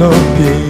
높이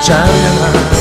战乱而。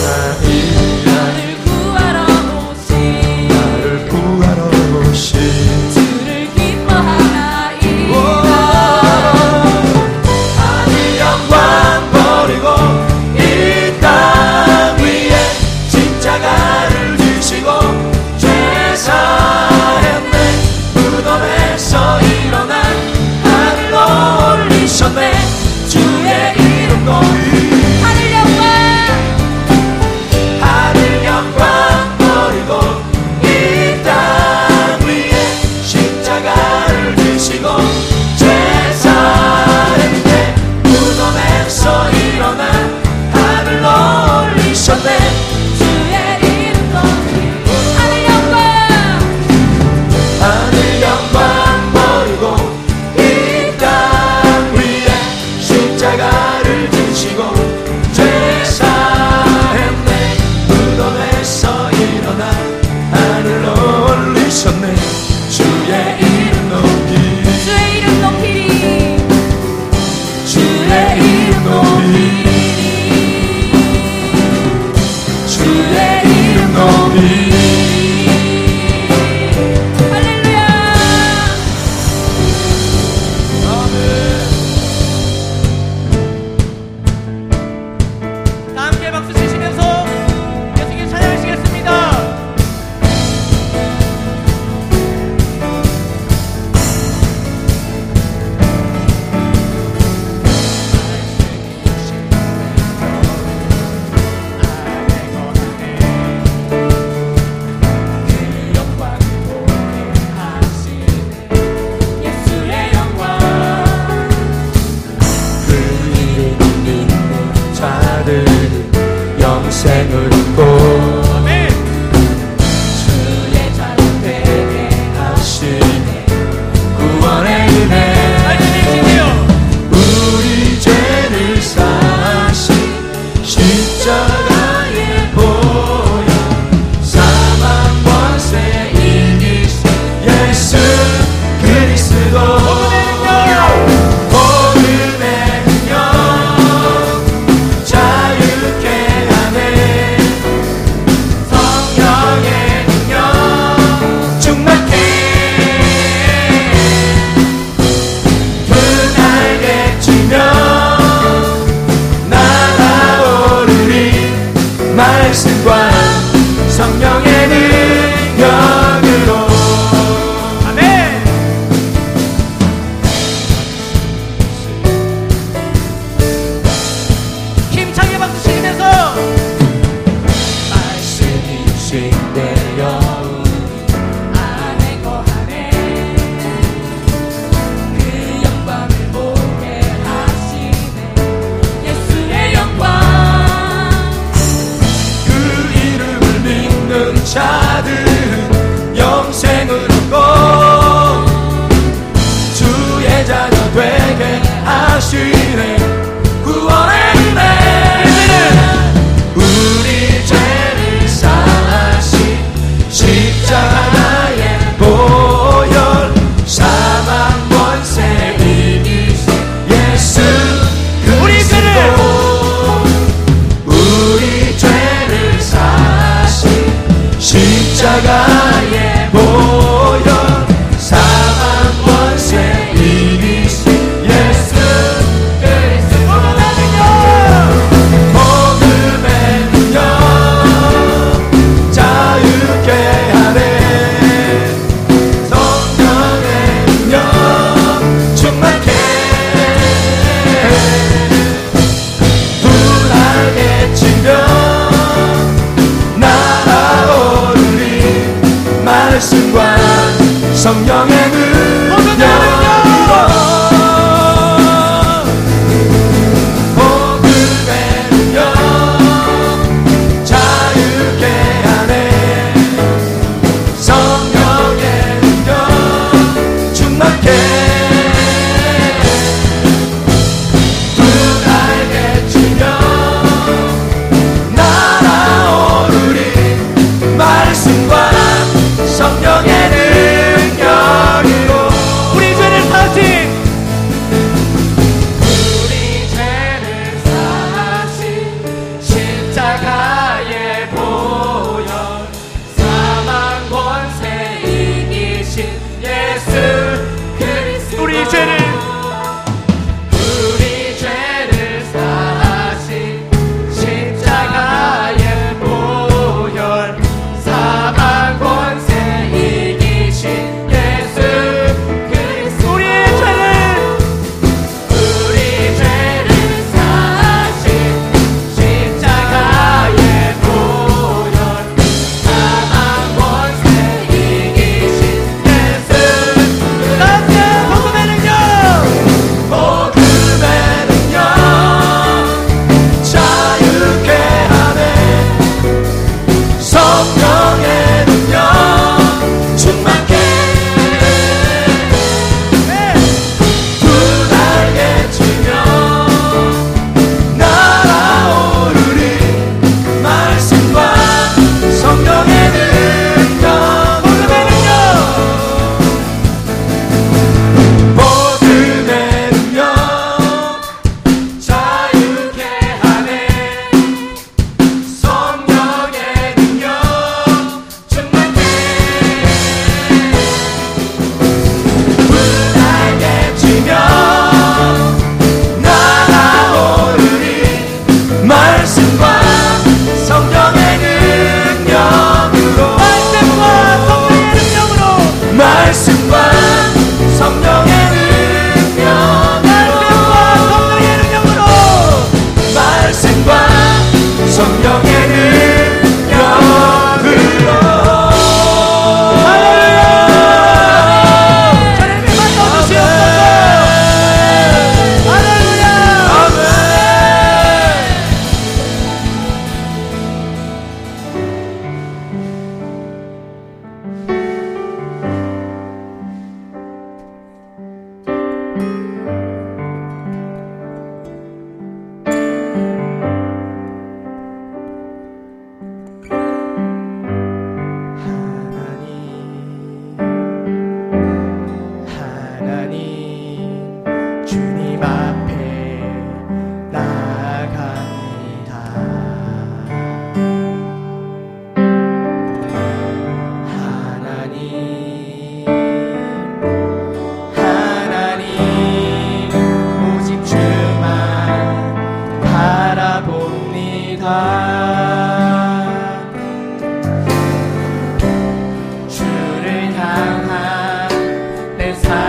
high.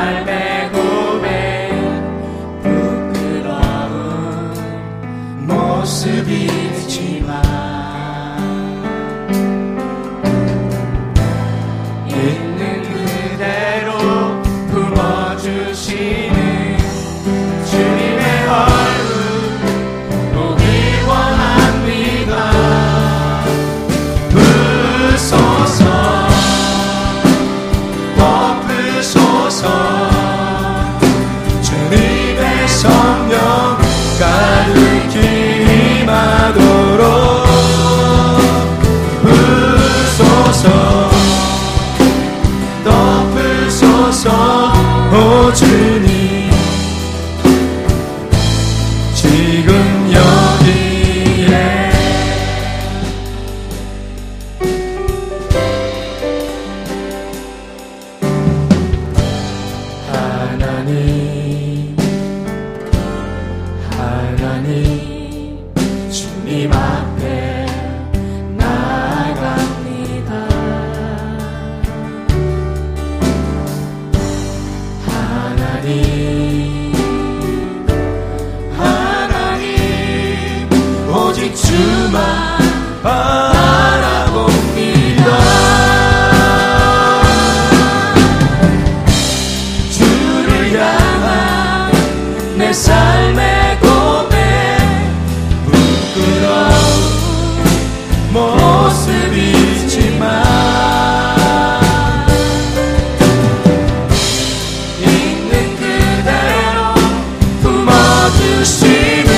주시는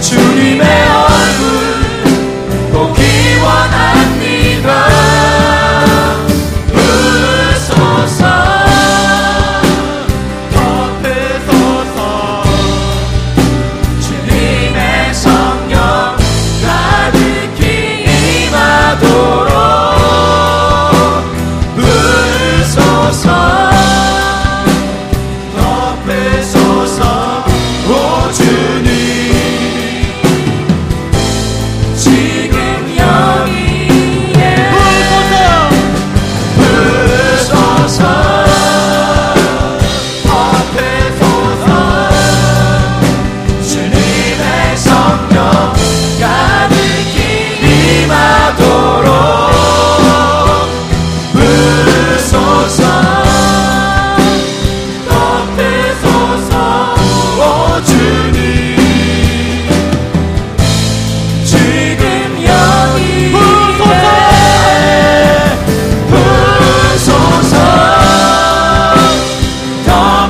주님의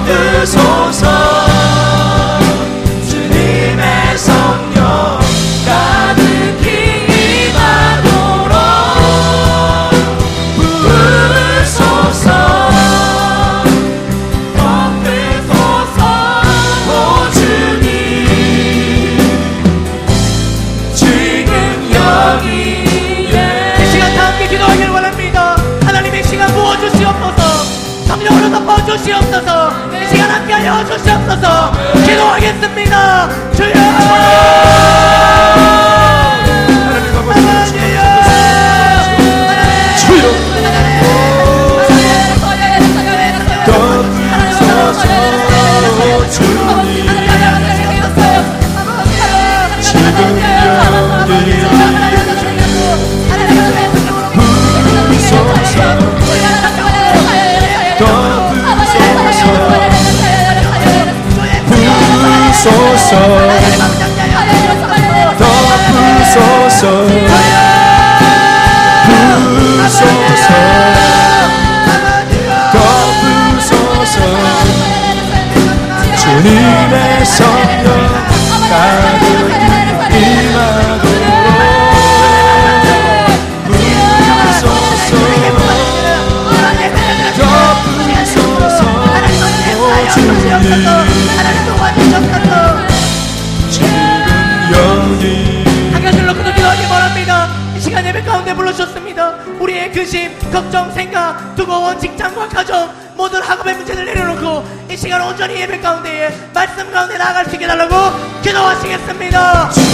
그 받으소서 한가지로 그들이 어디 멀합니다. 이 시간 예배 가운데 불러주셨습니다. 우리의 근심 걱정 생각 두꺼운 직장과 가정 모든 학업의 문제 온전히 예배 가운데에 말씀 가운데 나아갈 수 있게 달라고 기도하시겠습니다.